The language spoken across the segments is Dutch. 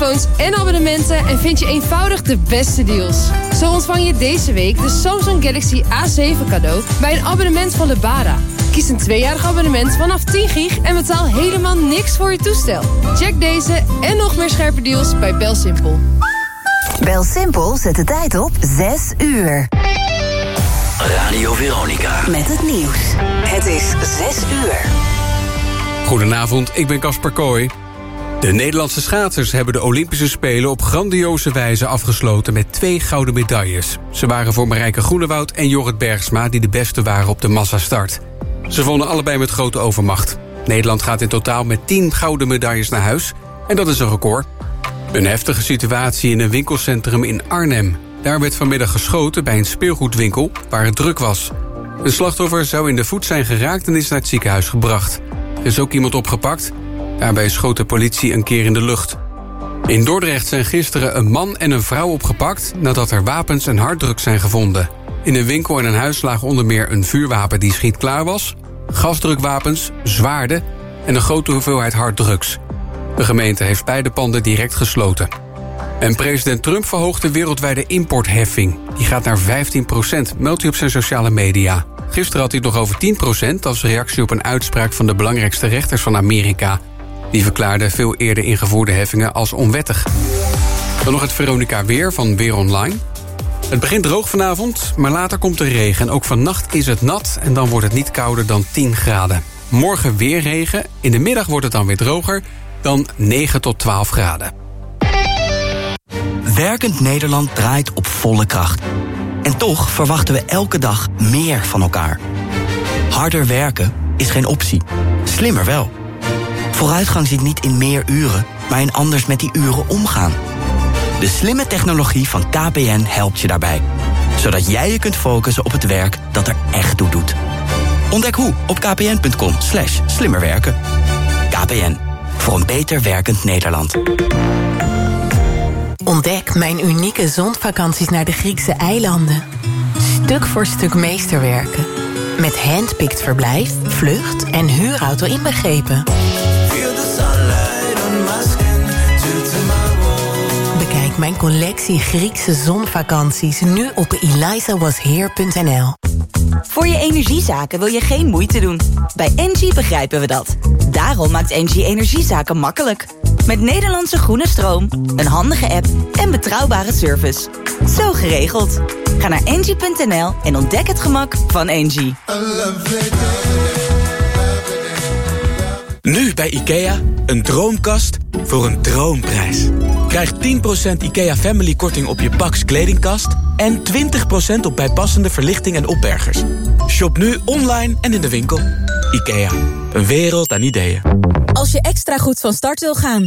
telefoons en abonnementen en vind je eenvoudig de beste deals. Zo ontvang je deze week de Samsung Galaxy A7 cadeau bij een abonnement van Lebara. Kies een tweejarig abonnement vanaf 10 gig en betaal helemaal niks voor je toestel. Check deze en nog meer scherpe deals bij BelSimpel. BelSimpel zet de tijd op 6 uur. Radio Veronica. Met het nieuws. Het is 6 uur. Goedenavond, ik ben Casper Kooi. De Nederlandse schaatsers hebben de Olympische Spelen op grandioze wijze afgesloten met twee gouden medailles. Ze waren voor Marijke Groenewoud en Jorrit Bergsma die de beste waren op de massastart. Ze vonden allebei met grote overmacht. Nederland gaat in totaal met 10 gouden medailles naar huis en dat is een record. Een heftige situatie in een winkelcentrum in Arnhem. Daar werd vanmiddag geschoten bij een speelgoedwinkel waar het druk was. Een slachtoffer zou in de voet zijn geraakt en is naar het ziekenhuis gebracht. Er is ook iemand opgepakt. Daarbij schoot de politie een keer in de lucht. In Dordrecht zijn gisteren een man en een vrouw opgepakt... nadat er wapens en harddrugs zijn gevonden. In een winkel en een huis lagen onder meer een vuurwapen die schietklaar was... gasdrukwapens, zwaarden en een grote hoeveelheid harddrugs. De gemeente heeft beide panden direct gesloten. En president Trump verhoogt de wereldwijde importheffing. Die gaat naar 15% meldt hij op zijn sociale media. Gisteren had hij het nog over 10% als reactie op een uitspraak van de belangrijkste rechters van Amerika. Die verklaarden veel eerder ingevoerde heffingen als onwettig. Dan nog het Veronica Weer van Weer Online. Het begint droog vanavond, maar later komt er regen. En ook vannacht is het nat en dan wordt het niet kouder dan 10 graden. Morgen weer regen, in de middag wordt het dan weer droger... dan 9 tot 12 graden. Werkend Nederland draait op volle kracht. En toch verwachten we elke dag meer van elkaar. Harder werken is geen optie. Slimmer wel. Vooruitgang zit niet in meer uren, maar in anders met die uren omgaan. De slimme technologie van KPN helpt je daarbij. Zodat jij je kunt focussen op het werk dat er echt toe doet. Ontdek hoe op kpn.com slash slimmerwerken. KPN, voor een beter werkend Nederland. Ontdek mijn unieke zondvakanties naar de Griekse eilanden. Stuk voor stuk meesterwerken. Met handpicked verblijf, vlucht en huurauto inbegrepen. Bekijk mijn collectie Griekse zonvakanties nu op elizawasheer.nl. Voor je energiezaken wil je geen moeite doen. Bij Engie begrijpen we dat. Daarom maakt Engie energiezaken makkelijk. Met Nederlandse groene stroom, een handige app en betrouwbare service. Zo geregeld. Ga naar engie.nl en ontdek het gemak van Engie. Nu bij IKEA, een droomkast voor een droomprijs. Krijg 10% IKEA Family korting op je Pax kledingkast... en 20% op bijpassende verlichting en opbergers. Shop nu online en in de winkel. IKEA, een wereld aan ideeën. Als je extra goed van start wil gaan,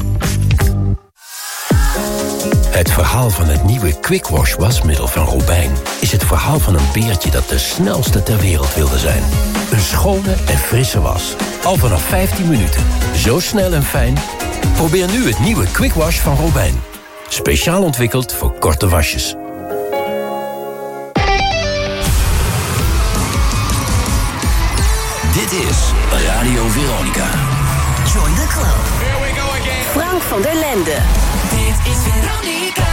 Het verhaal van het nieuwe Quick Wash wasmiddel van Robijn... is het verhaal van een beertje dat de snelste ter wereld wilde zijn. Een schone en frisse was. Al vanaf 15 minuten. Zo snel en fijn. Probeer nu het nieuwe Quick Wash van Robijn. Speciaal ontwikkeld voor korte wasjes. Dit is Radio Veronica. Join the club. Frank van der Lende. Dit is Veronica.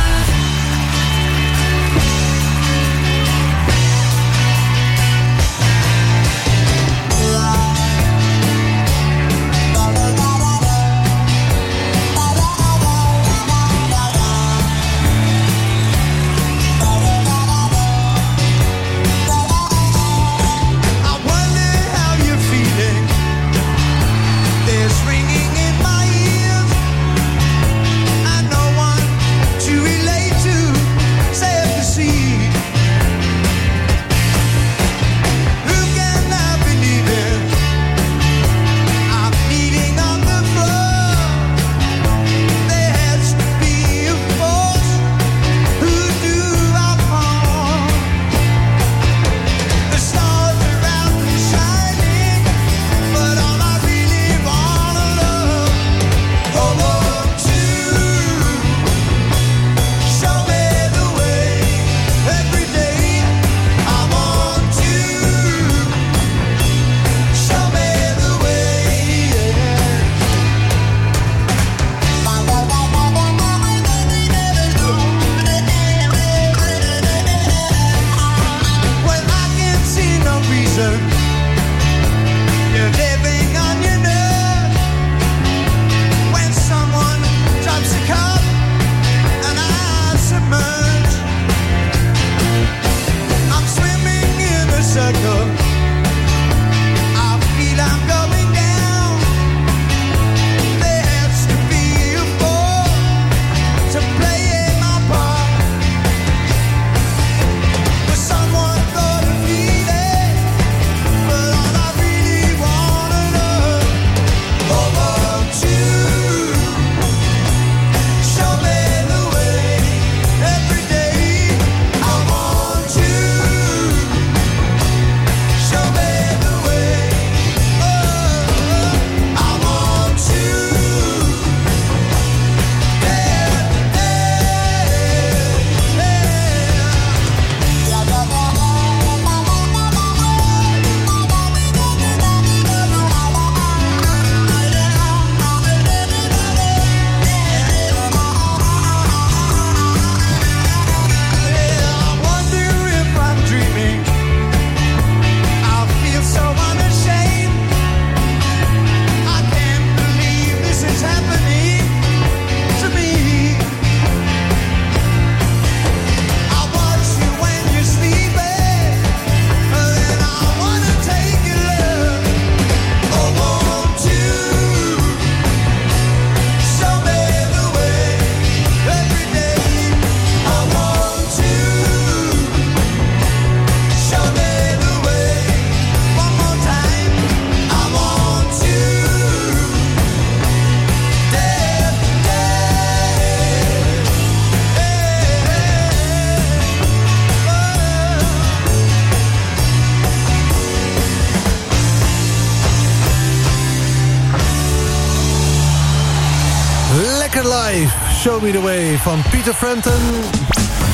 Lekker live. Show me the way van Peter Frampton.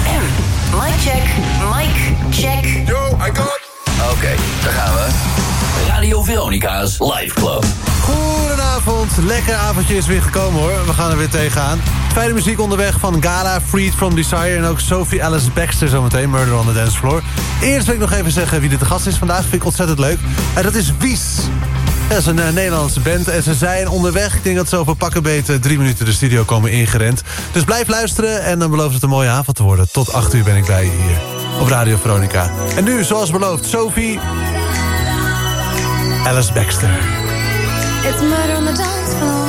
En mic check, mic check. Yo, I got... Oké, daar gaan we. Radio Veronica's Live Club. Goedenavond, lekker avondje is weer gekomen hoor. We gaan er weer tegenaan. Fijne muziek onderweg van Gala, Freed from Desire... en ook Sophie Alice Baxter zometeen, Murder on the Dance Floor. Eerst wil ik nog even zeggen wie dit de gast is vandaag. Vind ik ontzettend leuk. En dat is Wies. Dat is een uh, Nederlandse band en ze zijn onderweg. Ik denk dat ze over pakken beter drie minuten de studio komen ingerend. Dus blijf luisteren en dan belooft het een mooie avond te worden. Tot acht uur ben ik bij je hier op Radio Veronica. En nu, zoals beloofd, Sophie Alice Baxter. It's murder on the dance floor.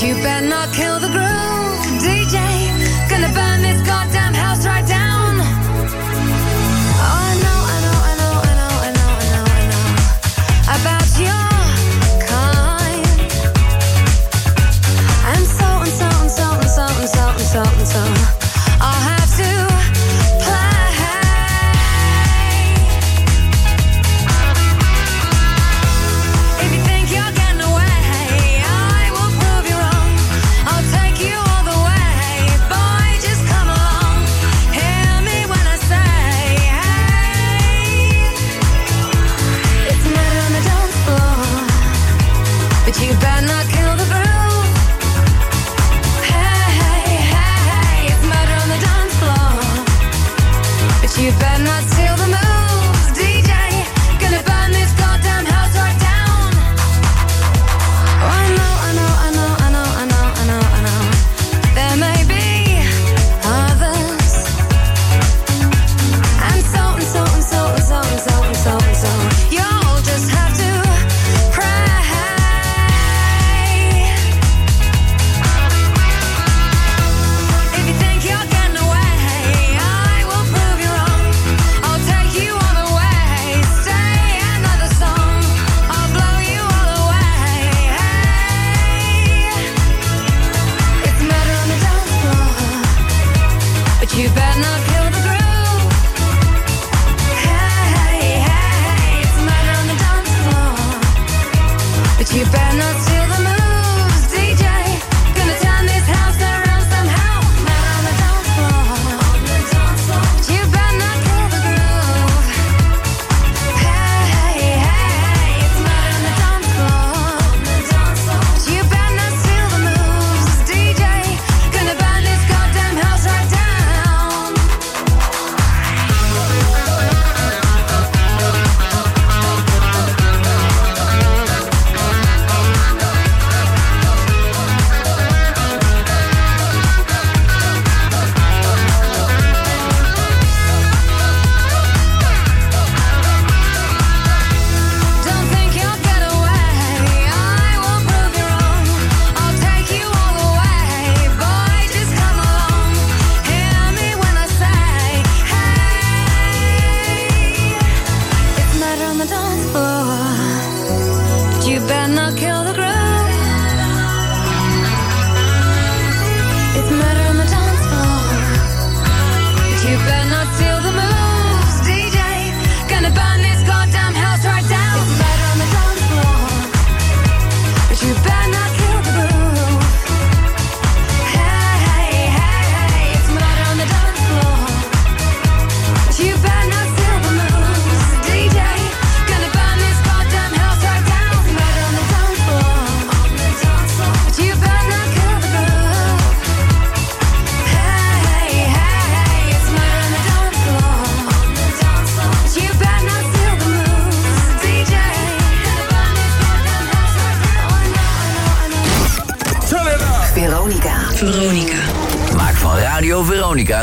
You better not kill the groove,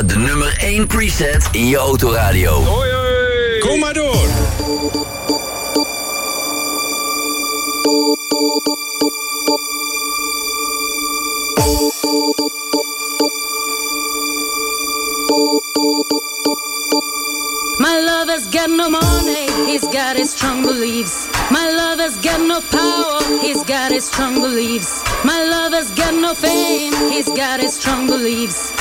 Veronica de nummer 1 preset in je autoradio. Kom maar door. My lover's got no money, he's got his strong beliefs. My lover's got no power, he's got his strong beliefs. My lover's got no fame, he's got his strong beliefs.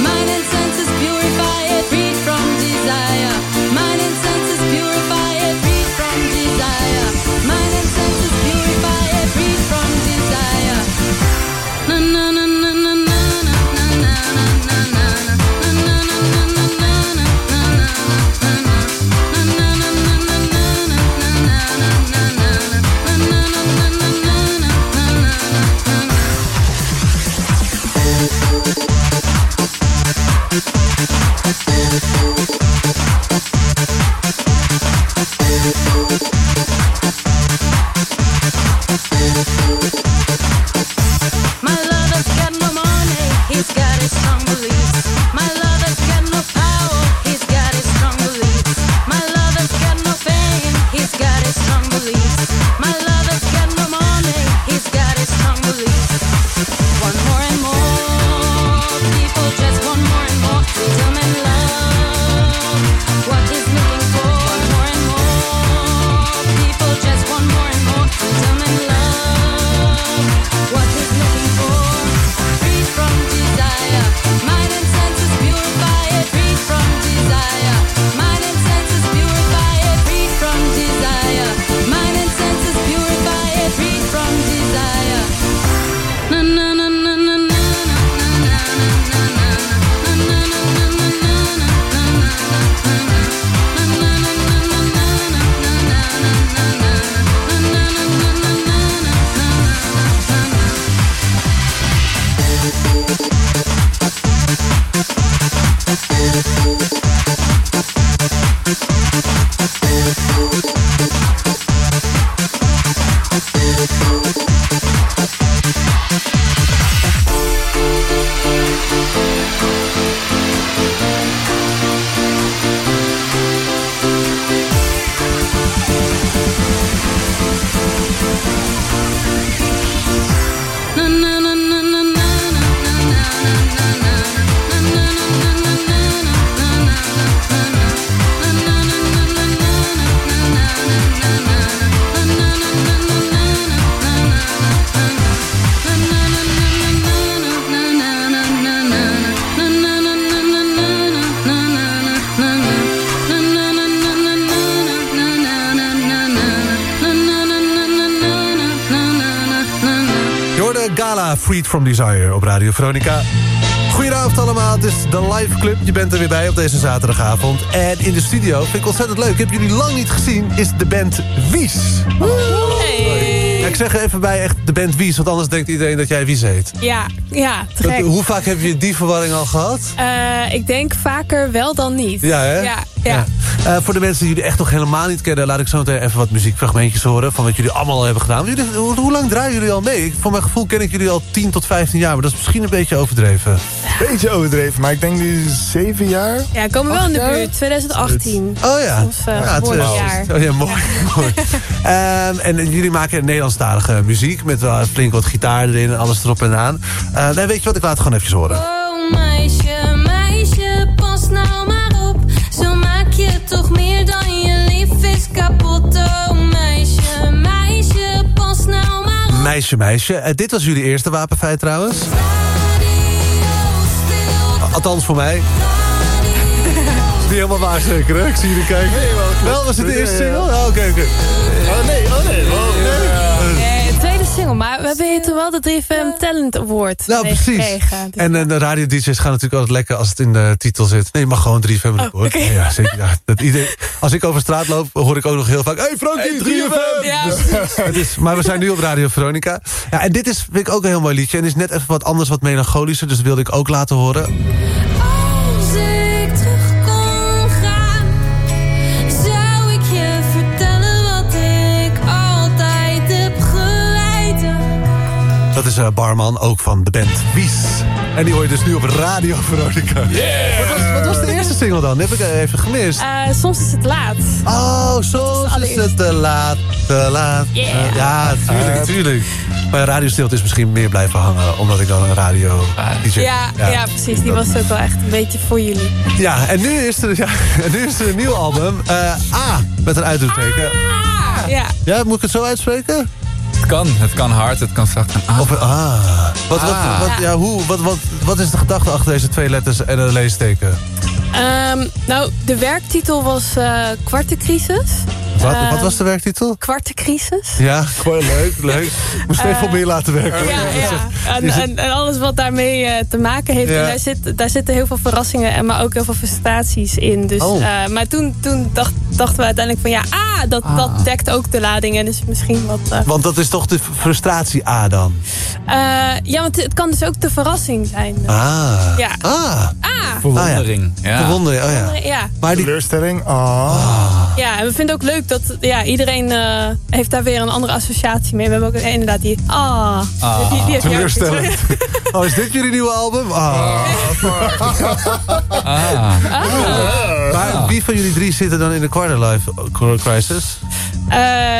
the source. Freed from Desire op Radio Veronica. Goedenavond allemaal, het is de Live Club. Je bent er weer bij op deze zaterdagavond. En in de studio, vind ik ontzettend leuk, ik heb jullie lang niet gezien... is de band Wies. Ja, ik zeg er even bij echt de band Wies... want anders denkt iedereen dat jij Wies heet. Ja, ja, Dat- hoe vaak heb je die verwarring al gehad? Eh, ik denk vaker wel dan niet. Ja, hè? Ja, ja. Eh, voor de mensen die jullie echt nog helemaal niet kennen... laat ik zo meteen even wat muziekfragmentjes horen... van wat jullie allemaal al hebben gedaan. Jullie, hoe, hoe lang draaien jullie al mee? Ik- Voor mijn gevoel ken ik jullie al 10 tot 15 jaar... maar dat is misschien een beetje overdreven. Beetje overdreven, maar ik denk nu zeven jaar. Ja, komen wel in de jaar? buurt. 2018. Oh ja. Ons uh, Ja, geboortejaar. Oh ja, mooi. mooi. Ehm, en jullie maken Nederlandstalige muziek... met wel flink wat gitaar erin en alles erop en aan. Eh, nee, weet je wat, ik laat het gewoon even horen. Oh meisje, meisje, pas nou Meisje, meisje. Eh, dit was jullie eerste wapenfeit trouwens. Althans voor mij. Niet helemaal waar zeker, hè? Ik zie jullie kijken. wel, was het de eerste single? Oh, Oké, oké. Oh nee, nee. Nee, hebben hier toch wel de 3FM Talent Award Nou, mee precies. gekregen. En eh, de radio-dj's gaan natuurlijk altijd lekker als het in de titel zit. Nee, je mag gewoon 3FM Oh. Ja, zeker. Ja, dat iedereen, als ik over straat loop, hoor ik ook nog heel vaak... Hey Frankie, 3FM! Ja, Dus, het is, maar we zijn nu op Radio Veronica. Ja, en dit is, vind ik ook een heel mooi liedje. En is net even wat anders, wat melancholischer. Dus dat wilde ik ook laten horen. Dat is eh, Barman, ook van de band Wies. En die hoor je dus nu op Radio Veronica. Wat, was, wat was de eerste single dan? Die heb ik eh, even gemist. Eh, soms is het laat. Oh, soms is het te laat, te laat. Yeah. Ja, tuurlijk, tuurlijk. Maar radiostilte is misschien meer blijven hangen... omdat ik dan een radio DJ... Ja, ja. precies. Die was ook wel echt een beetje voor jullie. Ja, en nu is er, ja, nu is er een nieuw album. eh, A, met een uitroepteken. Ah, ja. Ja, moet ik het zo uitspreken? Kan. Het kan hard, het kan zacht. En Of, ah. Wat, wat, Ah. wat, ja, hoe, wat, wat, wat is de gedachte achter deze twee letters en een leesteken? Ehm, nou, de werktitel was eh kwartencrisis. Wat, Ehm, wat was de werktitel? Kwartencrisis. Ja, gewoon leuk, leuk. Moest even Eh, op meer laten werken. Ja, ja. En, Is het- en, en alles wat daarmee eh, te maken heeft. Ja. Daar, zit, daar zitten heel veel verrassingen, en maar ook heel veel frustraties in. Dus, Oh. eh, maar toen, toen dacht, dachten we uiteindelijk van ja, ah, dat, dat dekt ook de lading. En dus misschien wat... eh, Want dat is toch de frustratie A dan? eh, ja, want het kan dus ook de verrassing zijn. Ah. Ja. Ah. Ah. Verwondering. Ja. Verwondering, oh ja. Ja. Maar die... Teleurstelling? Ah. Ja, en we vinden ook leuk dat ja, iedereen eh, heeft daar weer een andere associatie mee. We hebben ook inderdaad die ah. Ah, die, die heb je ook. teleurstellend. Oh, is dit jullie nieuwe album? Ah. Ah. Maar wie van jullie drie zit er dan in de quarterlife crisis? Eh,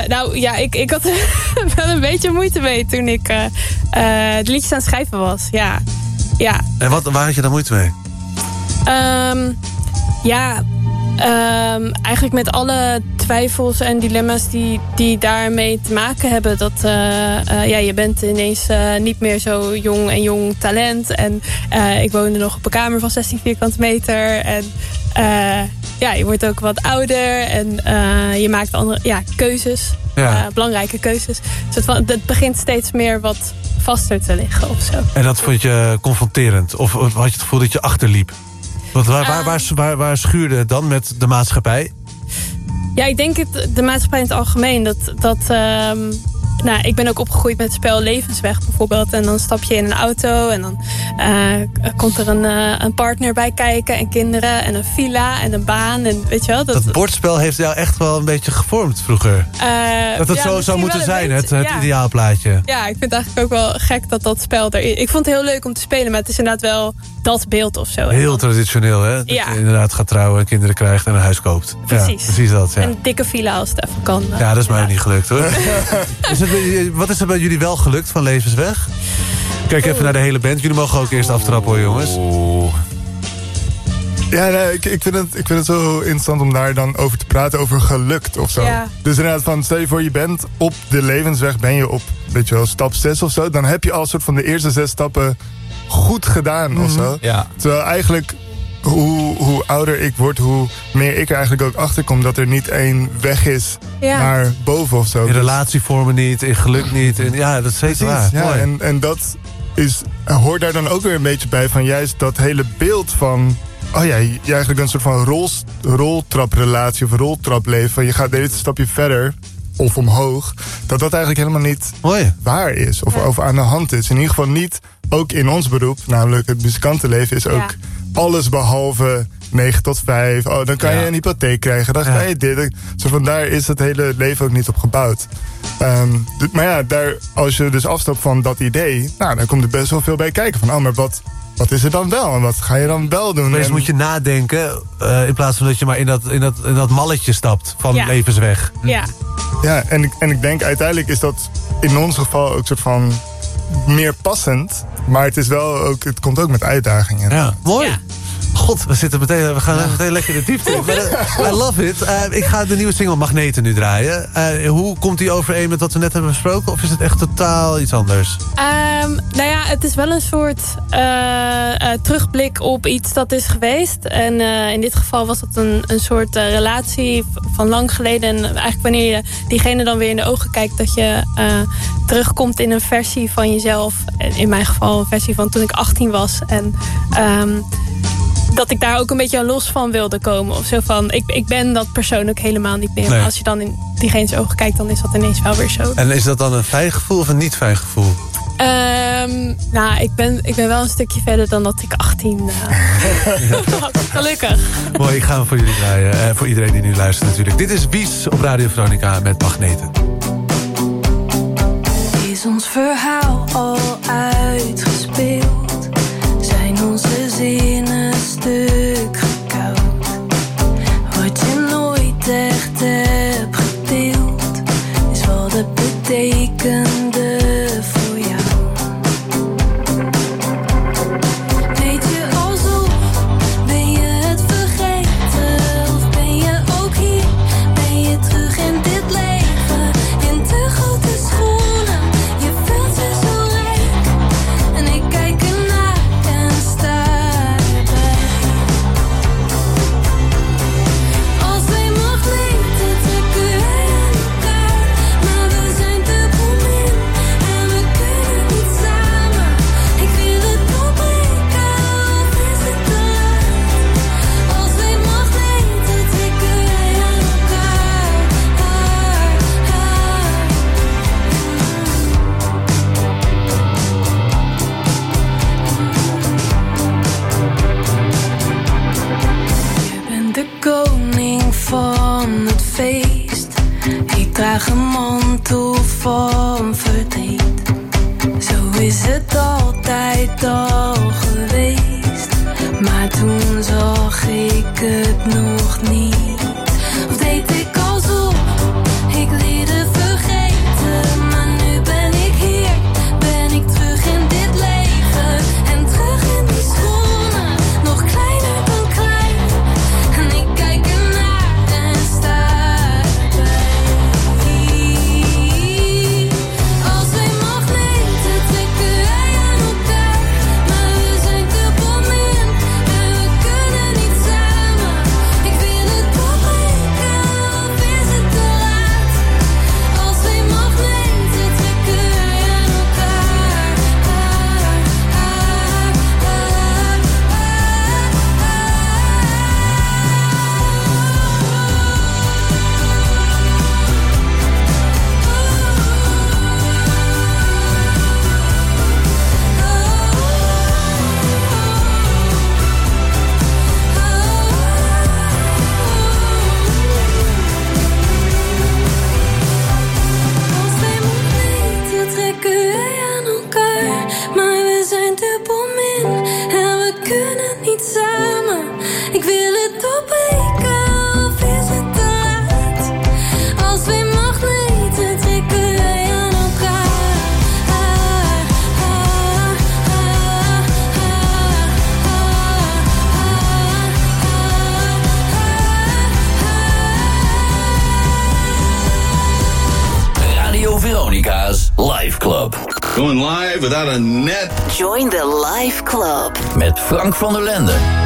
nou ja, ik, ik had er wel een beetje moeite mee toen ik eh eh, het liedjes aan het schrijven was. Ja, ja. En wat, waar had je dan moeite mee? Ehm, ja, ehm, eigenlijk met alle twijfels en dilemma's die, die daarmee te maken hebben. Dat eh, eh, ja, je bent ineens eh, niet meer zo jong en jong talent. En ik woonde nog op een kamer van 16 vierkante meter. En ja, je wordt ook wat ouder en je maakt andere ja, keuzes. Ja. belangrijke keuzes. Dus het begint steeds meer wat vaster te liggen of zo. En dat vond je confronterend? Of had je het gevoel dat je achterliep? Want waar, waar, waar, waar, waar schuurde het dan met de maatschappij? Ja, ik denk het, de maatschappij in het algemeen. Dat, dat, ehm, nou, ik ben ook opgegroeid met het spel Levensweg bijvoorbeeld. En dan stap je in een auto en dan eh, komt er een, eh, een partner bij kijken. En kinderen en een villa en een baan. En weet je wel, dat, Dat bordspel heeft jou echt wel een beetje gevormd vroeger. eh, Dat het ja, zo zou moeten zijn, het, beetje, het ja. ideaalplaatje. Ja, ik vind het eigenlijk ook wel gek dat dat spel er is. Ik vond het heel leuk om te spelen, maar het is inderdaad wel dat beeld of zo. Heel traditioneel, hè? Dat Ja. je inderdaad gaat trouwen, kinderen krijgt en een huis koopt. Precies. Ja, precies dat, ja. Een dikke villa als het even kan. Ja, dat is mij niet gelukt, hoor. is het, bij- wat is er bij jullie wel gelukt van Levensweg? Kijk even naar de hele band. Jullie mogen ook eerst aftrappen, hoor, jongens. Ja, nee, ik, ik, vind het, ik vind het zo interessant om daar dan over te praten, over gelukt of zo. Ja. Dus inderdaad, van, stel je voor, je bent op de levensweg, ben je op, weet je wel, stap 6 of zo. Dan heb je al soort van de eerste zes stappen goed gedaan of zo. Ja. Terwijl eigenlijk, hoe, hoe ouder ik word, hoe meer ik er eigenlijk ook achter kom dat er niet één weg is Ja. naar boven of zo. In relatievormen niet, in geluk niet. In, ja, dat is zeker waar. Ja, en, en dat is, hoort daar dan ook weer een beetje bij van juist dat hele beeld van... Oh ja, je eigenlijk een soort van rol, roltraprelatie of roltrapleven. Van je gaat deze stapje verder of omhoog. Dat dat eigenlijk helemaal niet Mooi. waar is of, of aan de hand is. In ieder geval niet, ook in ons beroep, namelijk het muzikantenleven... is ook alles behalve 9 tot 5. Oh, dan kan Ja. je een hypotheek krijgen. Dan ga je dit. Zo van daar is het hele leven ook niet op gebouwd. Ehm, maar ja, daar, als je dus afstapt van dat idee... Nou, dan komt er best wel veel bij kijken. Van, oh, maar wat, wat is er dan wel? En wat ga je dan wel doen? En- moet je nadenken, eh, in plaats van dat je maar in dat, in dat, in dat malletje stapt van Ja. levensweg. Ja. Ja, en ik, en ik denk uiteindelijk is dat in ons geval ook soort van meer passend. Maar het, is wel ook, het komt ook met uitdagingen. Ja, mooi. God, we, zitten meteen, we gaan meteen lekker de diepte in. I love it. Eh, ik ga de nieuwe single Magneten nu draaien. Eh, hoe komt die overeen met wat we net hebben besproken? Of is het echt totaal iets anders? Ehm, nou ja, het is wel een soort eh, eh, terugblik op iets dat is geweest. En eh, in dit geval was dat een, een soort relatie van lang geleden. En eigenlijk wanneer je diegene dan weer in de ogen kijkt... dat je eh, terugkomt in een versie van jezelf. En In mijn geval een versie van toen ik 18 was. En ehm, dat ik daar ook een beetje los van wilde komen. Of zo van, ik, ik ben dat persoon ook helemaal niet meer. Nee. Maar als je dan in diegene's ogen kijkt... dan is dat ineens wel weer zo. En is dat dan een fijn gevoel of een niet fijn gevoel? Ehm, nou, ik ben, ik ben wel een stukje verder dan dat ik 18 eh, was. Gelukkig. Mooi, ik ga hem voor jullie draaien. Eh, voor iedereen die nu luistert natuurlijk. Dit is Wies op Radio Veronica met Magneten. Is ons verhaal al uitgespeeld? Zijn onze zinnen stuk hebben daar een net... Join the Life Club. Met Frank van der Linden.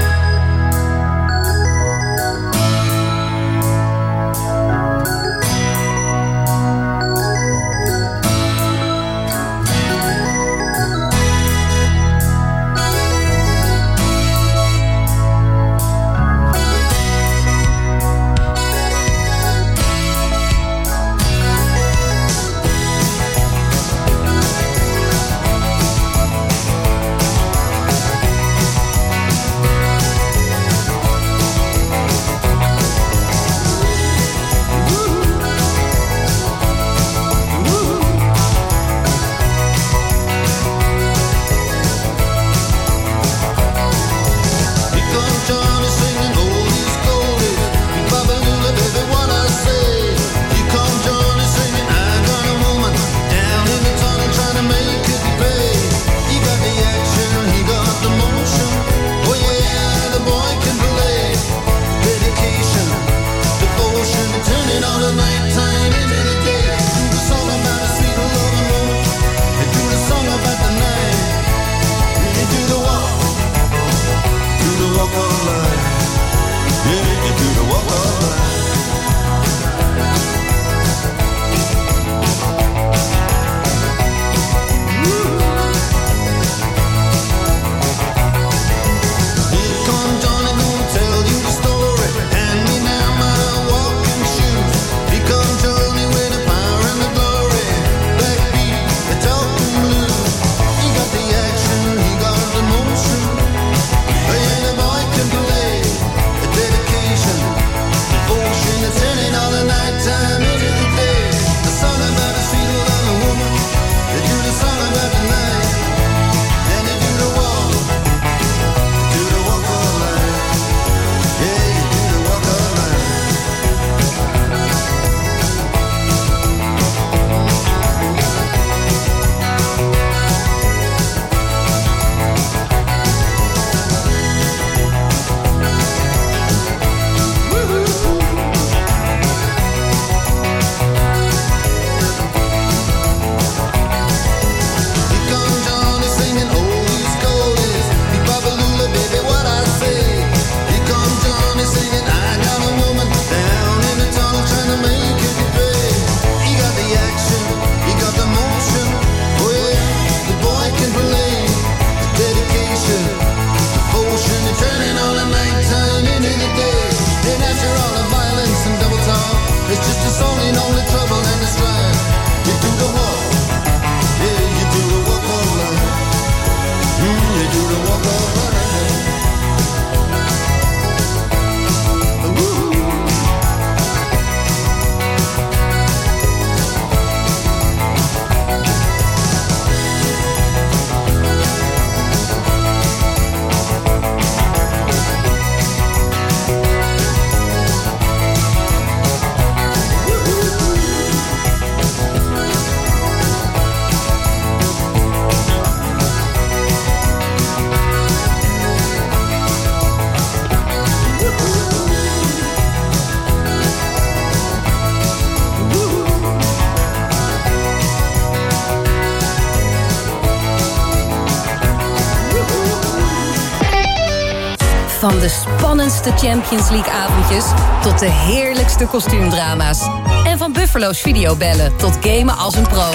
Spannendste Champions League avondjes tot de heerlijkste kostuumdrama's. En van Buffalo's videobellen tot gamen als een pro.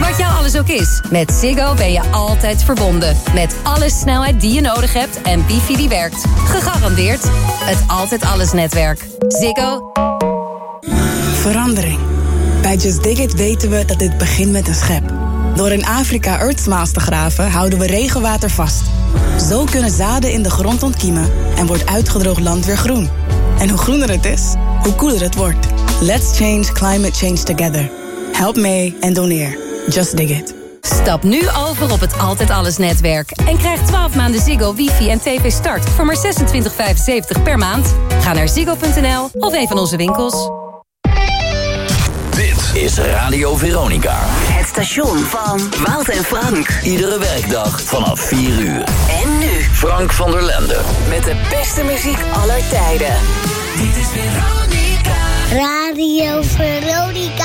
Wat jou alles ook is, met Ziggo ben je altijd verbonden. Met alle snelheid die je nodig hebt en wifi die werkt. Gegarandeerd het Altijd Alles netwerk. Ziggo. Verandering. Bij Just Dig It weten we dat dit begint met een schep. Door in Afrika Earthsmaals te graven houden we regenwater vast. Zo kunnen zaden in de grond ontkiemen en wordt uitgedroogd land weer groen. En hoe groener het is, hoe koeler het wordt. Let's change climate change together. Help mee en doneer. Just Dig It. Stap nu over op het Altijd Alles netwerk. En krijg 12 maanden Ziggo, wifi en tv start voor maar 26,75 per maand. Ga naar ziggo.nl of een van onze winkels. Dit is Radio Veronica. Het station van Wout en Frank. Iedere werkdag vanaf 4 uur. Frank van der Lende. met de beste muziek aller tijden. Dit is Veronica. Radio Veronica.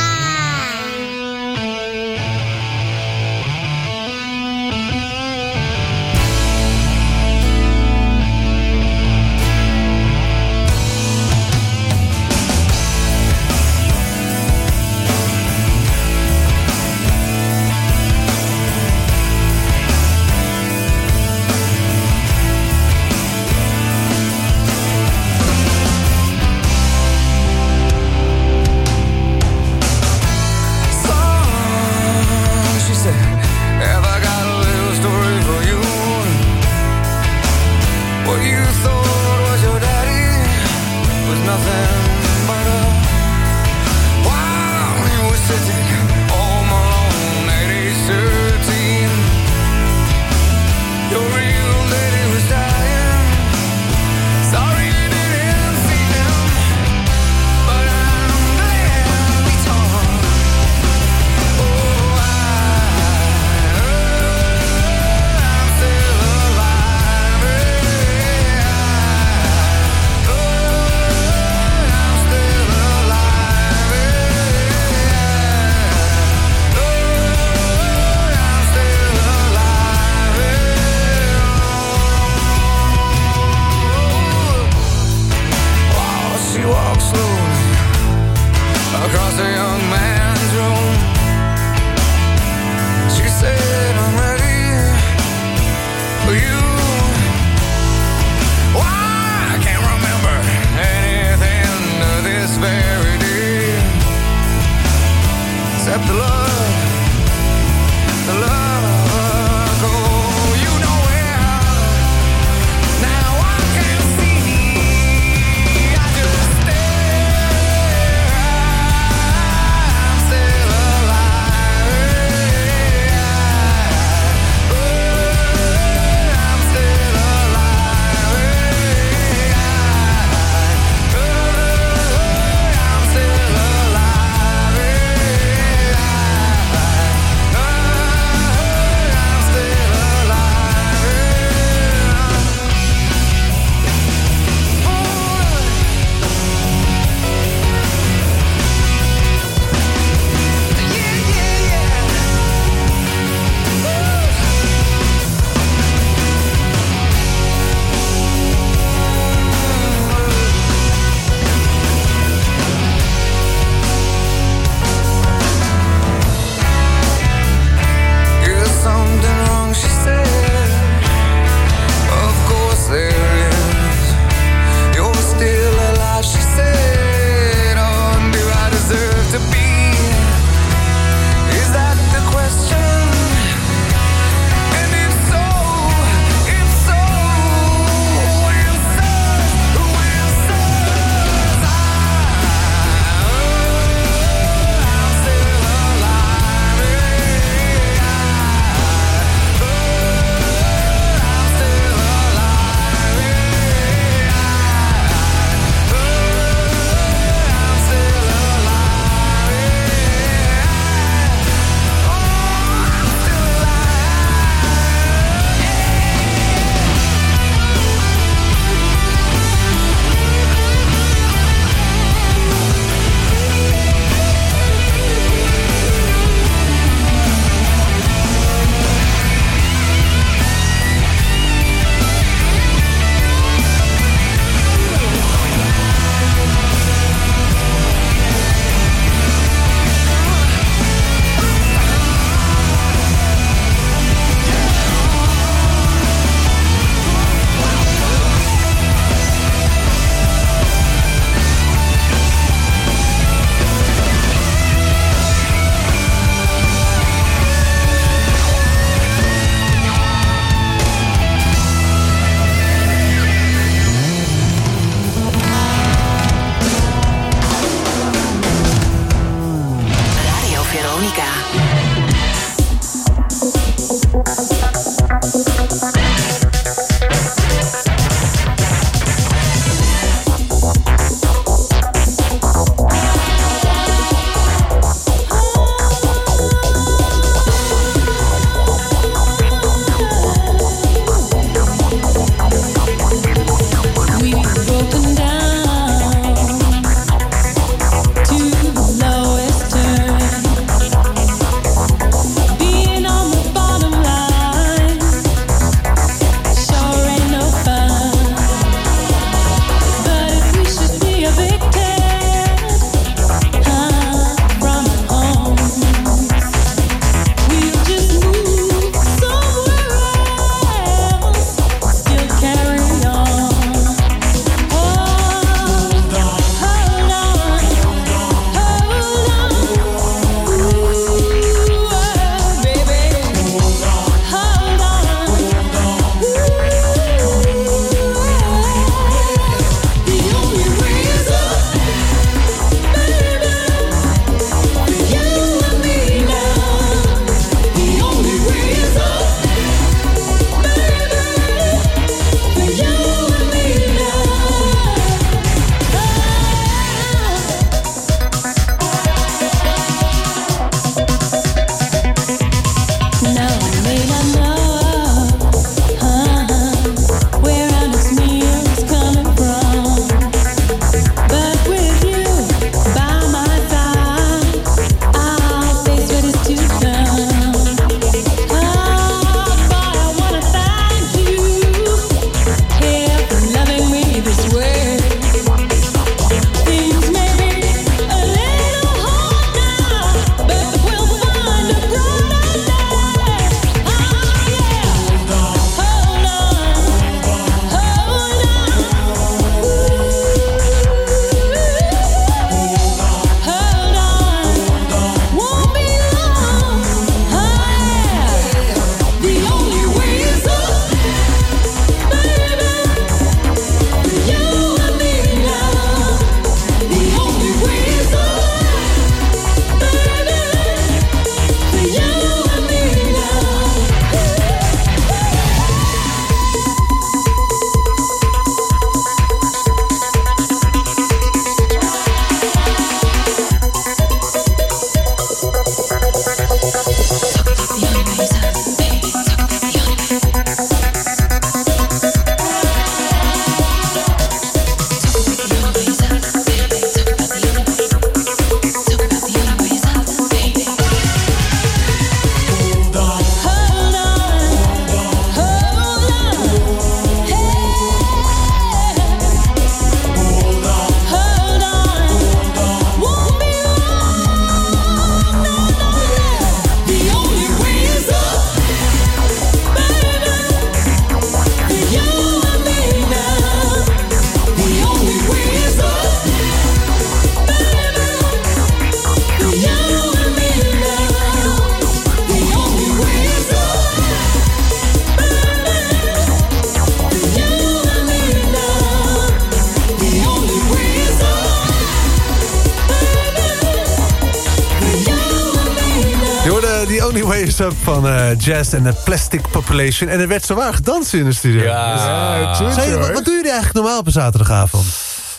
Eh, Jazz en de Plastic Population. En er werd zowaar gedanst in de studio. Ja. Dus, je, wat, wat doen jullie eigenlijk normaal op een zaterdagavond?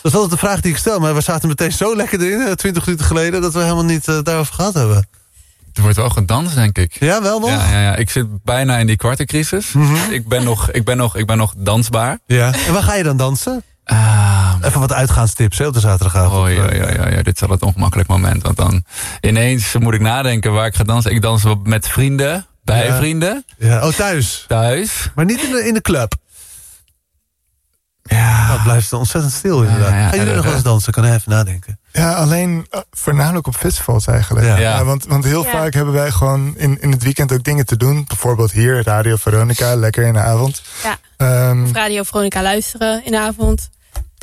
Dat is altijd de vraag die ik stel. Maar we zaten meteen zo lekker erin, eh, 20 minuten geleden... dat we helemaal niet eh, daarover gehad hebben. Er wordt wel gedanst, denk ik. Ja, wel nog? Ja, ja, ja. Ik zit bijna in die kwartencrisis. ik, ben nog, ik, ben nog, ik ben nog dansbaar. Ja. En waar ga je dan dansen? Even wat uitgaanstips hè, op de zaterdagavond. Oh ja, ja, ja, ja, dit is wel het ongemakkelijk moment. Want dan ineens moet ik nadenken waar ik ga dansen. Ik dans wel met vrienden, bij Ja. vrienden. Ja, oh, thuis? Thuis. Maar niet in de, in de club? Ja. Dat blijft ontzettend stil inderdaad. ja, Ga jullie nog wel eens dansen? Kan even nadenken. Ja, alleen eh, voornamelijk op festivals eigenlijk. Ja. Ja. want, want heel Ja. vaak hebben wij gewoon in, in het weekend ook dingen te doen. Bijvoorbeeld hier, Radio Veronica, lekker in de avond. Ja. Ehm, Of Radio Veronica luisteren in de avond.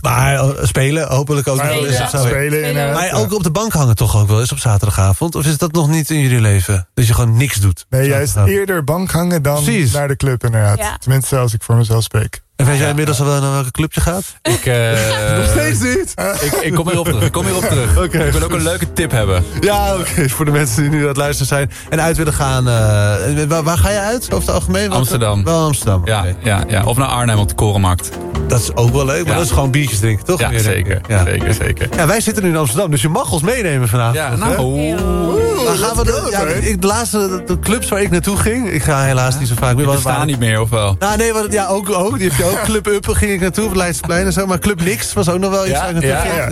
Maar eh, spelen, hopelijk ook nog wel eens. Spelen. inderdaad, Maar ook op de bank hangen toch ook wel eens op zaterdagavond? Of is dat nog niet in jullie leven? Dat je gewoon niks doet? nee, juist eerder bank hangen dan Precies. naar de club inderdaad. Ja. Tenminste, als ik voor mezelf spreek. En weet jij inmiddels al wel naar welke club je gaat? Ik, eh, Nog steeds niet? Ik, ik kom hierop terug. Ik kom hierop terug. Ik wil ook een leuke tip hebben. Ja, oké. Voor de mensen die nu aan het luisteren zijn en uit willen gaan. eh, waar, waar ga je uit over het algemeen? Wat- Amsterdam. Wel Amsterdam. Ja, ja, ja. Of naar Arnhem op de Korenmarkt. Dat is ook wel leuk, maar Ja. dat is gewoon biertjes drinken, toch? Ja, zeker. Ja. Zeker, zeker. Ja, wij zitten nu in Amsterdam, dus je mag ons meenemen vanavond. Ja, nou. Oeh. Dan gaan we de, ja, ik, de laatste de, clubs waar ik naartoe ging, ik ga helaas niet zo vaak meer. Die bestaan niet meer, of wel? Nou, nee, wat, ja, ook, ook. Die heb je ook. Club Up ging ik naartoe, op het Leidseplein en zo. Maar Club Nix was ook nog wel iets Ja, ja.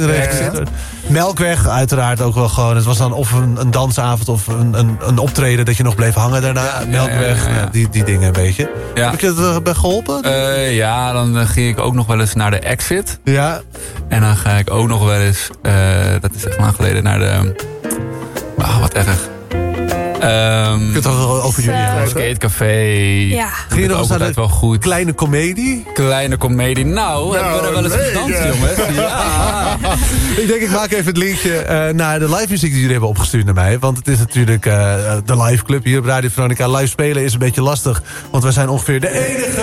Melkweg, uiteraard ook wel gewoon. Het was dan of een, een dansavond of een, een, een optreden dat je nog bleef hangen daarna. Melkweg, nou, die, die dingen een beetje. Heb je het er bij geholpen? Eh, ja, dan eh, ging ik ook nog wel eens naar de Exit. Ja. En dan ga ik ook nog wel eens, eh, dat is echt lang geleden, naar de... Wauw, wat erg. Ehm Je kunt het wel over jullie hebben. Skatecafé. Ja. Ging je nog eens naar altijd wel goed. kleine komedie? Kleine comedie. Nou, hebben we er wel eens gedanst, jongens. Ja. ik denk, ik maak even het linkje eh, naar de live muziek die jullie hebben opgestuurd naar mij. Want het is natuurlijk eh, de live club hier op Radio Veronica. Live spelen is een beetje lastig. Want we zijn ongeveer de enige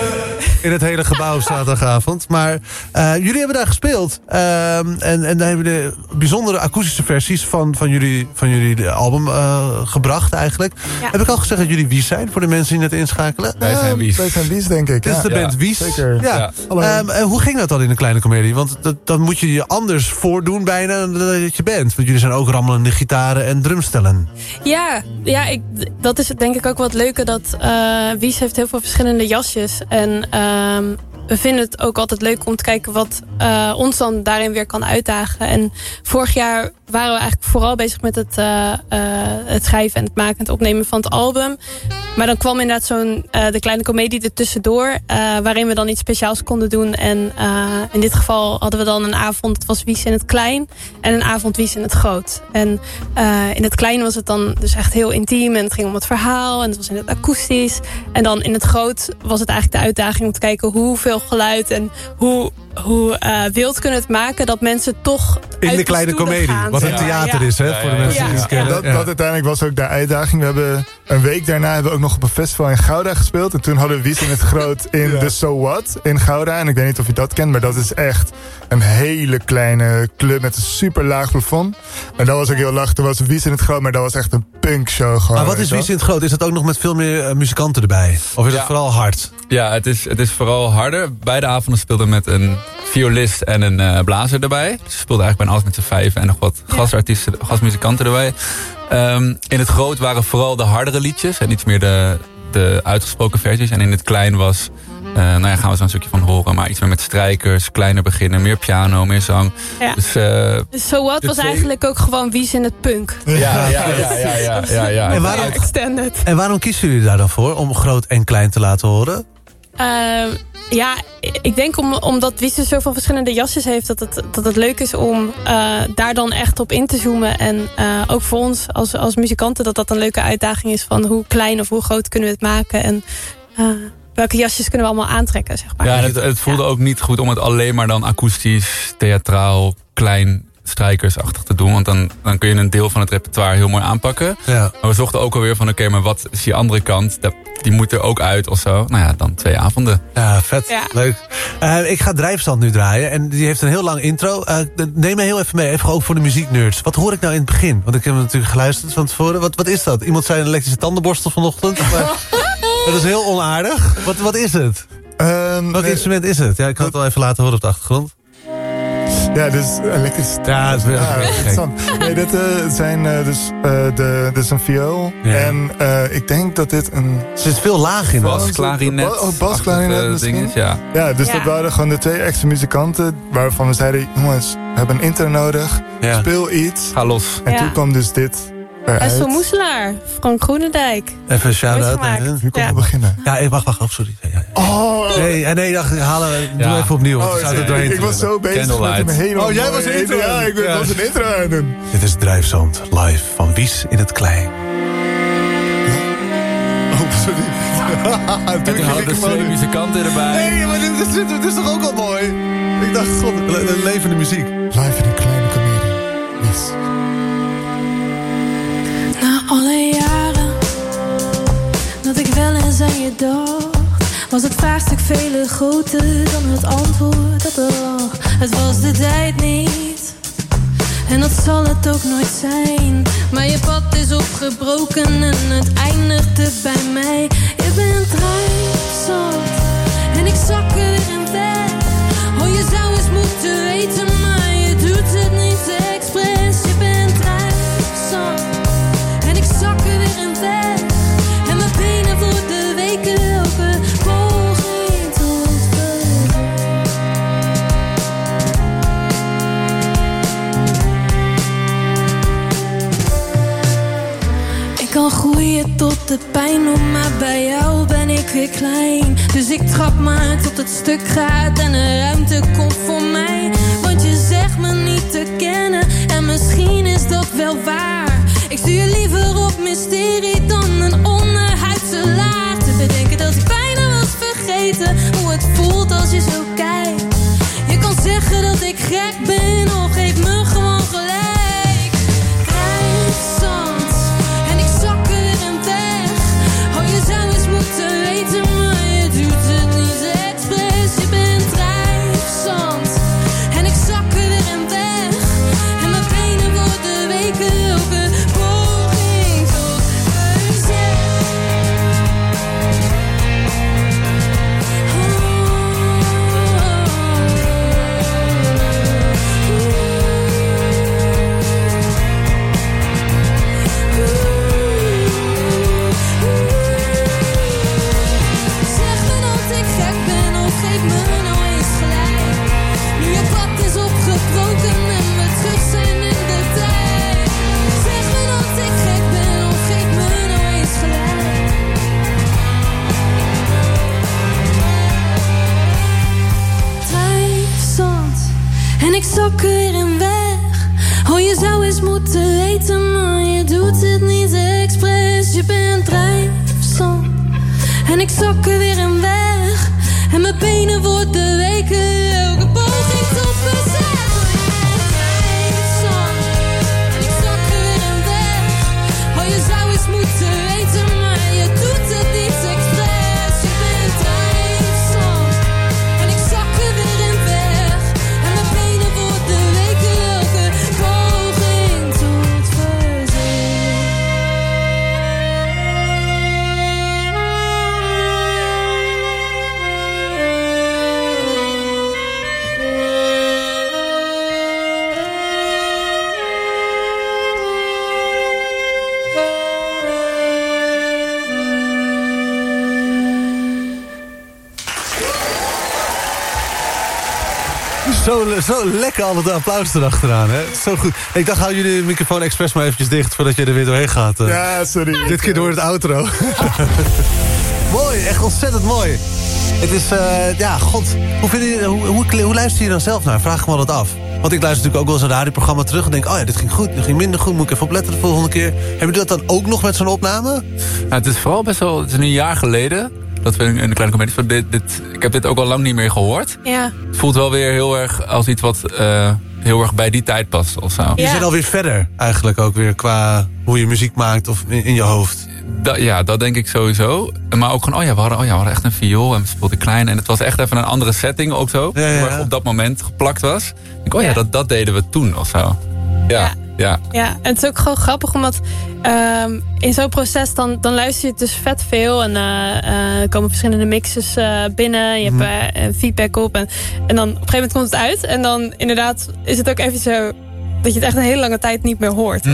in het hele gebouw zaterdagavond. Maar eh, jullie hebben daar gespeeld. Ehm, en, en daar hebben de bijzondere akoestische versies van, van jullie, van jullie album eh, gebracht eigenlijk. Heb ik al gezegd dat jullie wie zijn voor de mensen die net inschakelen? Wij zijn Wies. Wij zijn Wies, denk ik. Dit is de band Wies. Zeker. Ja. Ehm, en hoe ging dat dan in een kleine komedie? Want dat, dan moet je je anders voordoen bijna dan dat je bent. Want jullie zijn ook rammelende gitaren en drumstellen. Ja, ja ik, dat is denk ik ook wat leuke. Dat eh Wies heeft heel veel verschillende jasjes. En ehm, we vinden het ook altijd leuk om te kijken wat eh, ons dan daarin weer kan uitdagen. En vorig jaar waren we eigenlijk vooral bezig met het, eh, eh, schrijven en het maken en het opnemen van het album. Maar dan kwam inderdaad zo'n de kleine komedie ertussendoor. eh waarin we dan iets speciaals konden doen. En in dit geval hadden we dan een avond, het was Wies in het klein. En een avond Wies in het groot. En in het klein was het dan dus echt heel intiem. En het ging om het verhaal. En het was in het akoestisch. En dan in het groot was het eigenlijk de uitdaging om te kijken hoeveel geluid. En hoe, hoe eh, wild kunnen we het maken dat mensen toch In uit de kleine komedie. gaan, Wat een theater Ja. is, hè? Voor de mensen die Ja. het kennen. Dat, dat uiteindelijk was ook de uitdaging. We hebben een week daarna hebben we ook nog op een festival in Gouda gespeeld. En toen hadden we Wies in het groot in de So What in Gouda. En ik weet niet of je dat kent, maar dat is echt een hele kleine club met een super laag plafond. En dat was ook heel lach. Toen was Wies in het groot, maar dat was echt een punkshow gewoon. Maar wat is Wies in het groot? Is dat ook nog met veel meer eh, muzikanten erbij? Of is het Ja. vooral hard? Ja, het is, het is vooral harder. Beide avonden speelden met een violist en een eh, blazer erbij. Dus ze speelden eigenlijk bijna alles met z'n vijf en nog wat gastartiesten, gastmuzikanten erbij. Ehm, in het groot waren vooral de hardere liedjes en iets meer de, de uitgesproken versies. En in het klein was, eh, nou ja, gaan we zo een stukje van horen, maar iets meer met strijkers, kleiner beginnen, meer piano, meer zang. Ja. Dus eh, Dus So What De was eigenlijk ook gewoon Wies in het punk. ja, ja, ja, ja, ja, ja, ja. En waarom, en waarom kiezen jullie daar dan voor? Om groot en klein te laten horen? Ehm, ja, ik denk om, omdat Wies dus zoveel verschillende jasjes heeft... dat het, dat het leuk is om eh, daar dan echt op in te zoomen. En eh, ook voor ons als, als muzikanten dat dat een leuke uitdaging is... van hoe klein of hoe groot kunnen we het maken... en eh, welke jasjes kunnen we allemaal aantrekken, zeg maar. Ja, het, het voelde ook niet goed om het alleen maar dan akoestisch, theatraal, klein strijkersachtig te doen. Want dan, dan kun je een deel van het repertoire heel mooi aanpakken. Ja. Maar we zochten ook alweer van, oké, maar wat is die andere kant? Die moet er ook uit of zo. Nou ja, dan twee avonden. Ja, vet. Ja. Leuk. Eh, ik ga Drijfstand nu draaien. En die heeft een heel lang intro. Eh, neem me heel even mee. Even ook voor de muzieknerds. Wat hoor ik nou in het begin? Want ik heb natuurlijk geluisterd van tevoren. Wat, wat is dat? Iemand zei een elektrische tandenborstel vanochtend. Maar, dat is heel onaardig. Wat, wat is het? Ehm, Welk nee, instrument is het? Ja, ik kan het wel even laten horen op de achtergrond. Ja, dus elektrisch. Ja, het is wel Ja, gek. interessant. Nee, dit eh, zijn eh, dus, eh, de, dit is een viool. Ja. En eh, ik denk dat dit een... Er zit veel laag in. Bas, klarinet. Oh, basklarinet misschien? ja. Ja, dus Ja. dat waren gewoon de twee extra muzikanten... waarvan we zeiden, jongens, we hebben een intro nodig. Ja. Speel iets. Ga los. En Ja. toen kwam dus dit Zo Moeselaar, Frank Groenendijk. Even een shout-out. Nu Ja. we beginnen. Ja, wacht, wacht. Oh, sorry. Ja, ja. Oh, Nee, nee, dacht, halen, we- doe even opnieuw. Oh, ik, doorheen ik te was zo bezig met Candlelight. een hele Oh, jij was een intro Ja, ik Ja. was een intro aan. Dit is Drijfzand live van Wies in het Klein. Oh, sorry. En toen ik hadden twee muzikanten erbij. Nee, maar dit is, dit is toch ook al mooi? Ik dacht, god, le- le- levende muziek. Live in een kleine comedie. Yes. Na alle jaren dat ik wel eens aan je dacht, Was het vraagstuk vele groter dan het antwoord dat er lag. Het was de tijd niet. En dat zal het ook nooit zijn. Maar je pad is opgebroken en het eindigde bij mij. Je bent drijfzand en ik zak er in weg. Oh, je zou eens moeten weten, kan groeien tot de pijn maar bij jou ben ik weer klein. Dus ik trap maar tot het stuk gaat en er ruimte komt voor mij. Want je zegt me niet te kennen en misschien is dat wel waar. Ik stuur liever op mysterie dan een onderhuidse laag. Te bedenken dat ik bijna was vergeten hoe het voelt als je zo kijkt. Je kan zeggen dat ik gek ben of geef me gewoon gelijk. Ik zak er weer in weg. Oh, je zou eens moeten weten, maar je doet het niet expres. Je bent drijfzand. En ik zak er weer in weg. En mijn benen worden weken. Zo, lekker al het applaus erachteraan, hè? Zo goed. Ik dacht, hou jullie de microfoon expres maar eventjes dicht... voordat je er weer doorheen gaat. eh. Ja, sorry. Dit keer door het outro. mooi, echt ontzettend mooi. Het is, eh, ja, god. Hoe, vind je, hoe, hoe, hoe luister je dan zelf naar? Vraag ik me altijd af. Want ik luister natuurlijk ook wel eens een radioprogramma terug... en denk, oh ja, dit ging goed, dit ging minder goed... moet ik even opletten de volgende keer. Hebben jullie dat dan ook nog met zo'n opname? Nou, het is vooral best wel, het is nu een jaar geleden dat we in de kleine comedie van dit, dit, ik heb dit ook al lang niet meer gehoord. Ja. Het voelt wel weer heel erg als iets wat eh, heel erg bij die tijd past of zo. Je zit alweer verder eigenlijk ook weer qua hoe je muziek maakt of in, in je hoofd. Da- ja, dat denk ik sowieso. Maar ook gewoon, oh ja, we hadden, oh ja, we hadden echt een viool en we speelden klein. En het was echt even een andere setting ook zo. Ja, op dat moment geplakt was. Ik denk, oh ja, dat, dat deden we toen of zo. Ja, ja. Ja, en het is ook gewoon grappig, omdat ehm, in zo'n proces dan, dan luister je dus vet veel. En eh, eh, er komen verschillende mixes eh, binnen. Je Mhm. hebt eh, feedback op. En, en dan op een gegeven moment komt het uit. En dan inderdaad is het ook even zo dat je het echt een hele lange tijd niet meer hoort.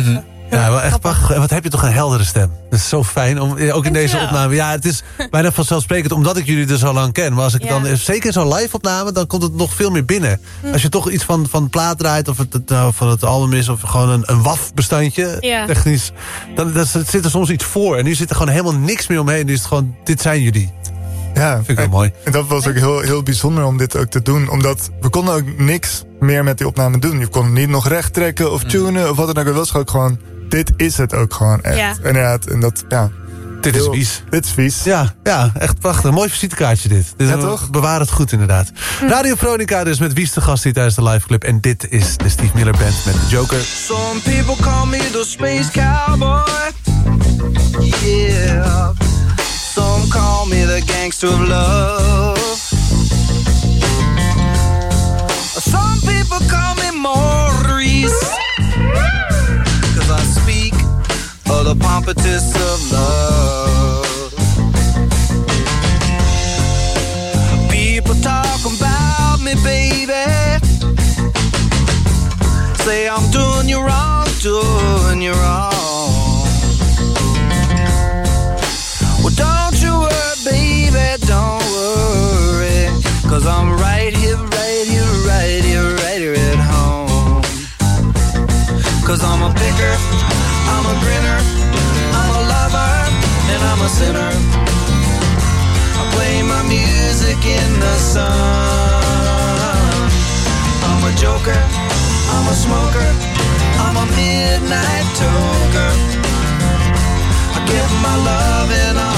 Ja, wel echt prachtig. En wat heb je toch een heldere stem. Dat is zo fijn, om, ja, ook in deze opname. Ja, het is bijna vanzelfsprekend, omdat ik jullie dus al lang ken. Maar als ik Ja. dan, zeker in zo'n live opname, dan komt het nog veel meer binnen. Hm. Als je toch iets van, van plaat draait, of het, het, nou, van het album is... of gewoon een, een WAF-bestandje, Ja. technisch... dan, dan zit er soms iets voor. En nu zit er gewoon helemaal niks meer omheen. Nu is het gewoon, dit zijn jullie. Ja, Vind ik wel en, mooi. En dat was ook heel, heel bijzonder om dit ook te doen. Omdat we konden ook niks meer met die opname doen. Je kon niet nog recht trekken of tunen of wat dan ook. Het was ook gewoon, dit is het ook gewoon echt. Ja. Inderdaad, en dat, ja. Dit is vies. Dit is vies. Ja, ja echt prachtig. Mooi visitekaartje dit. dit ja, toch? Bewaar het goed inderdaad. Hm. Radio Veronica dus met Wies de gast hier tijdens de liveclub. En dit is de Steve Miller Band met de Joker. Some people call me the space cowboy. Yeah. Some call me the gangster of love. Some people call me more. the pompatus of love. People talk about me, baby. Say I'm doing you wrong, doing you wrong. Well, don't you worry, baby, don't worry. Cause I'm right here, right here, right here, right here at home. Cause I'm a picker. I'm a grinner, I'm a lover, and I'm a sinner. I play my music in the sun. I'm a joker, I'm a smoker, I'm a midnight toker. I give my love and I'm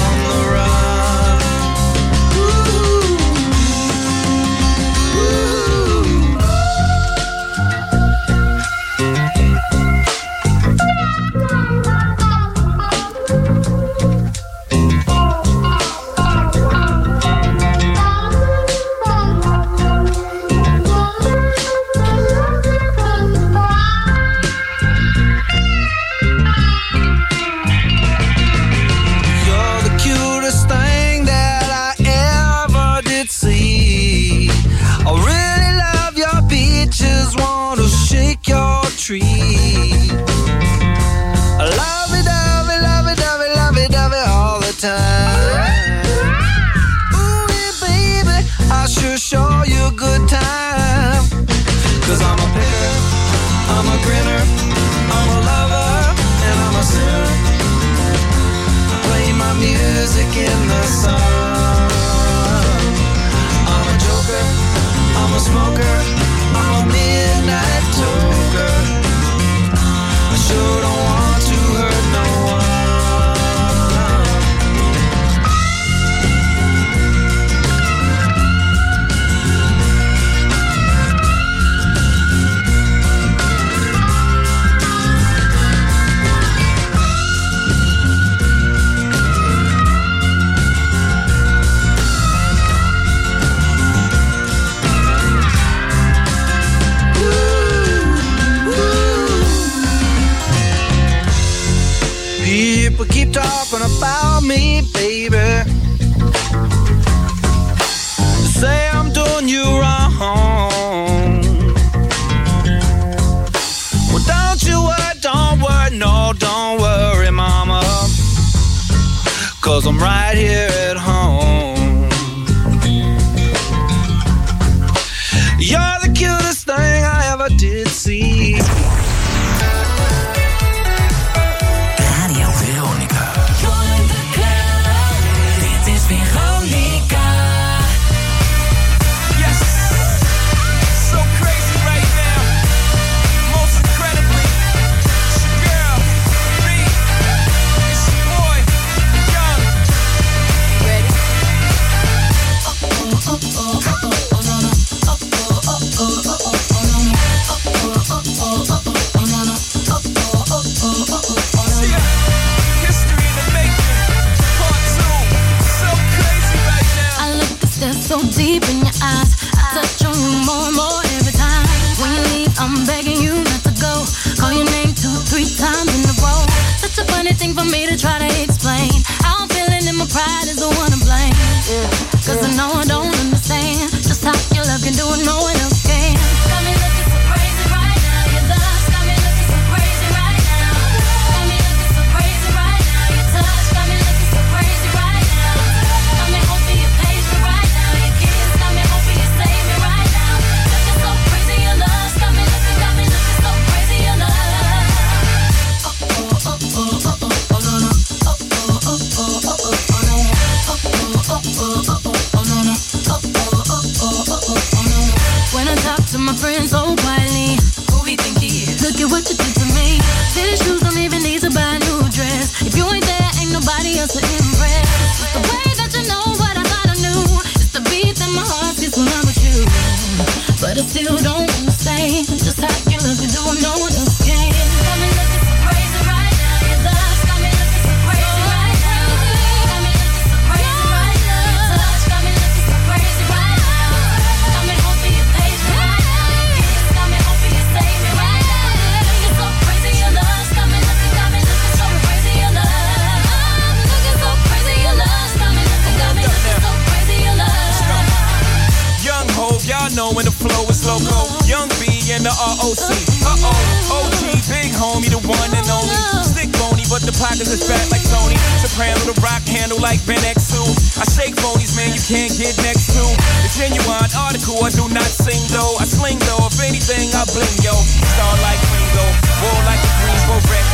the Uh oh, OG, big homie, the one and only. Stick bony, but the pockets is fat like Tony. Soprano, the rock handle like Ben X2. I shake phonies, man, you can't get next to. The genuine article, I do not sing though. I sling though, if anything, I bling yo. Star like Ringo, war like a Greensboro wreck.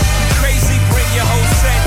Crazy, bring your whole set.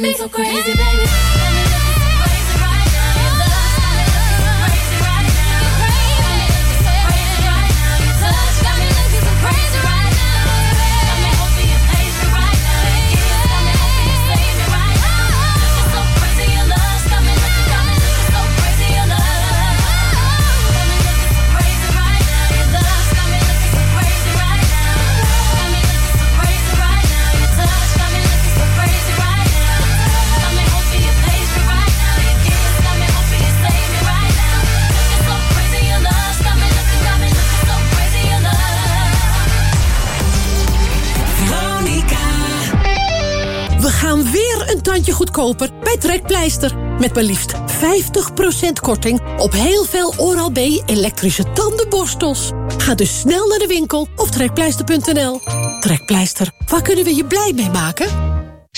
Me so crazy, baby. Tandje goedkoper bij Trekpleister. Met maar liefst 50% korting op heel veel Oral-B elektrische tandenborstels. Ga dus snel naar de winkel of trekpleister.nl. Trekpleister, waar kunnen we je blij mee maken?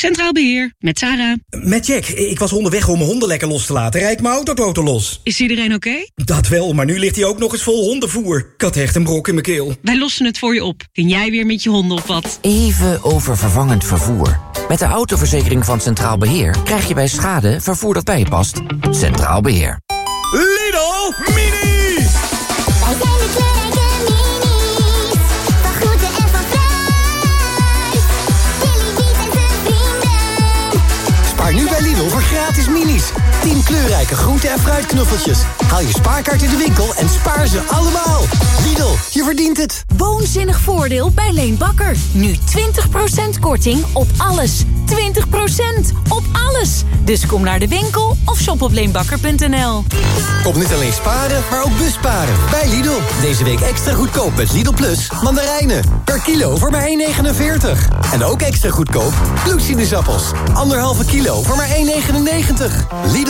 Centraal Beheer, met Sarah. Met Jack. Ik was onderweg om mijn honden lekker los te laten. Rijd mijn autoboten los. Is iedereen oké? Dat wel, maar nu ligt hij ook nog eens vol hondenvoer. Ik had echt een brok in mijn keel. Wij lossen het voor je op. Kun jij weer met je honden op wat? Even over vervangend vervoer. Met de autoverzekering van Centraal Beheer krijg je bij schade vervoer dat bij je past. Centraal Beheer. Lidl Mini! 10 kleurrijke groente- en fruitknuffeltjes. Haal je spaarkaart in de winkel en spaar ze allemaal. Lidl, je verdient het. Woonzinnig voordeel bij Leen Bakker. Nu 20% korting op alles. 20% op alles. Dus kom naar de winkel of shop op leenbakker.nl. Kom niet alleen sparen, maar ook busparen. Bij Lidl. Deze week extra goedkoop met Lidl Plus mandarijnen. Per kilo voor maar 1,49. En ook extra goedkoop bloedsinusappels. Anderhalve kilo voor maar 1,99. Lidl,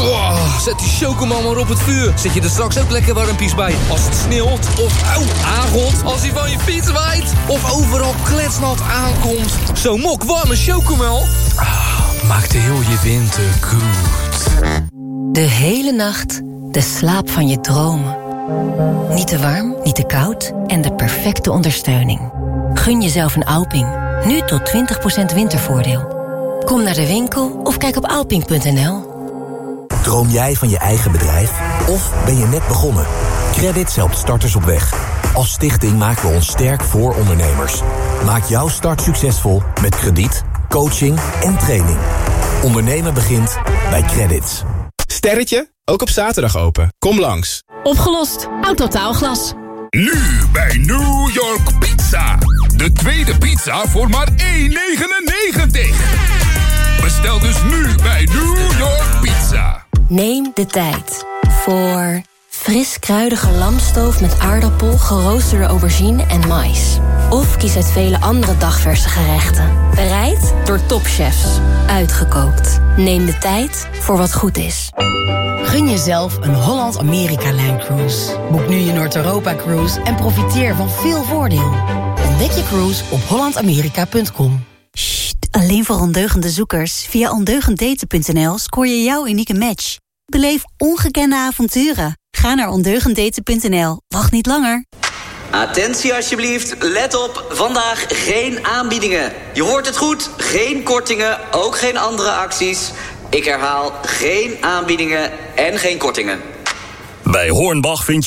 Oh, zet die chocomel maar op het vuur. Zet je er straks ook lekker warmpies bij. Als het sneeuwt of auw, aangot. Als hij van je fiets waait. Of overal kletsnat aankomt. Zo'n mok warme chocomel. Ah, maakt heel je winter goed. De hele nacht de slaap van je dromen. Niet te warm, niet te koud en de perfecte ondersteuning. Gun jezelf een Alping. Nu tot 20% wintervoordeel. Kom naar de winkel of kijk op alping.nl. Droom jij van je eigen bedrijf? Of ben je net begonnen? Credits helpt starters op weg. Als stichting maken we ons sterk voor ondernemers. Maak jouw start succesvol met krediet, coaching en training. Ondernemen begint bij Credits. Sterretje, ook op zaterdag open. Kom langs. Opgelost. Autotaalglas. Nu bij New York Pizza. De tweede pizza voor maar 1,99. Bestel dus nu bij New York Pizza. Neem de tijd voor fris kruidige lamstoof met aardappel, geroosterde aubergine en mais. Of kies uit vele andere dagverse gerechten. Bereid door topchefs. Uitgekookt. Neem de tijd voor wat goed is. Gun jezelf een Holland-Amerika-lijn cruise. Boek nu je Noord-Europa-cruise en profiteer van veel voordeel. Ontdek je cruise op hollandamerika.com. Alleen voor ondeugende zoekers. Via ondeugenddaten.nl scoor je jouw unieke match. Beleef ongekende avonturen. Ga naar ondeugenddaten.nl. Wacht niet langer. Attentie alsjeblieft, let op, vandaag geen aanbiedingen. Je hoort het goed, geen kortingen, ook geen andere acties. Ik herhaal, geen aanbiedingen en geen kortingen. Bij Hornbach vind je